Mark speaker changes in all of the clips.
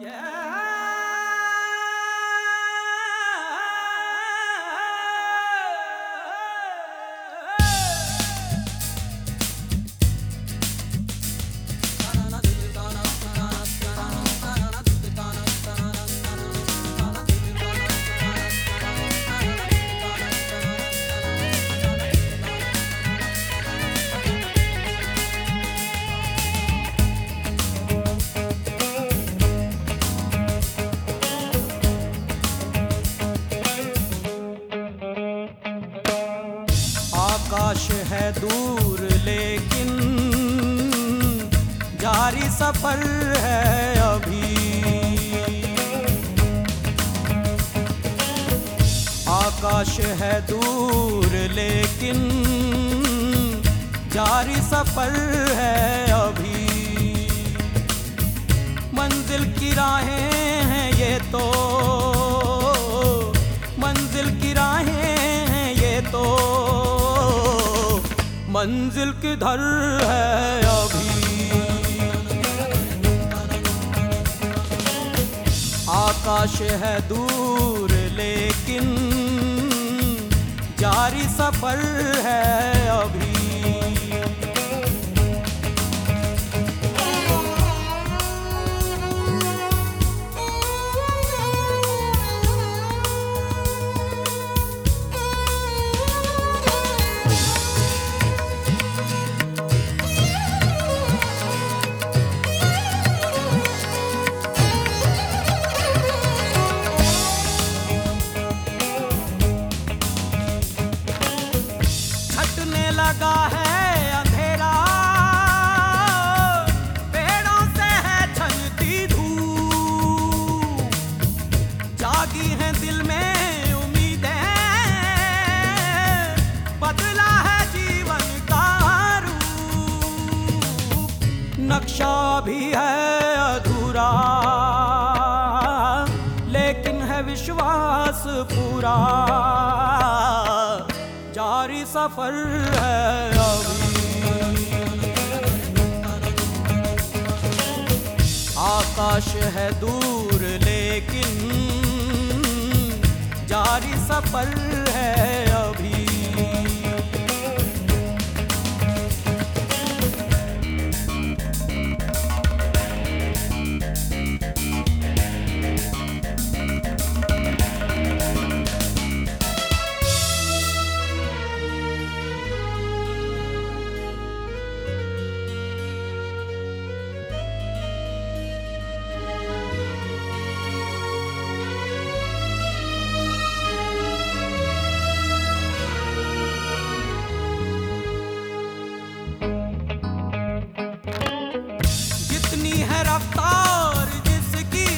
Speaker 1: आकाश दूर, लेकिन जारी सफ़र है अभी। आकाश है दूर, लेकिन जारी सफ़र है अभी। मंजिल की राहें हैं ये तो मंजिल किधर है अभी? आकाश है दूर लेकिन जारी सफ़र है अभी। लगा है अंधेरा। पेड़ों से है छनती धूप। जागी है दिल में उम्मीदें। बदला है जीवन का नक्शा भी है अधूरा। लेकिन है विश्वास पूरा। जारी सफ़र है आकाश है दूर लेकिन जारी सफ़र जितनी है रफ्तार जिसकी,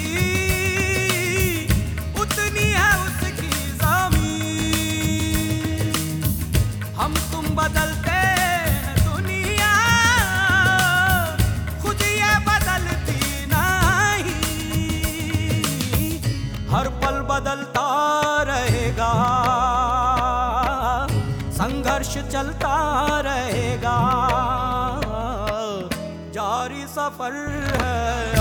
Speaker 1: उतनी है उसकी ज़मीन। हम तुम बदलते हैं दुनिया, खुद ये बदलती नहीं। हर पल बदलता रहेगा, संघर्ष चलता रहेगा। सफ़र है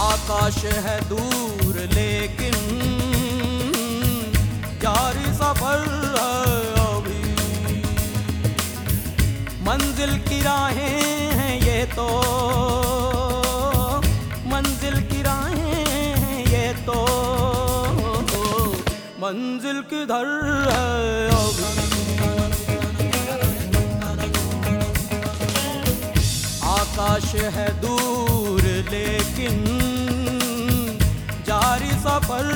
Speaker 1: आकाश है दूर, लेकिन जारी सफ़र है अभी। मंजिल की राहें हैं ये तो। मंजिल की राहें हैं ये तो। मंजिल किधर है अभी? आकाश है दूर लेकिन जारी सफल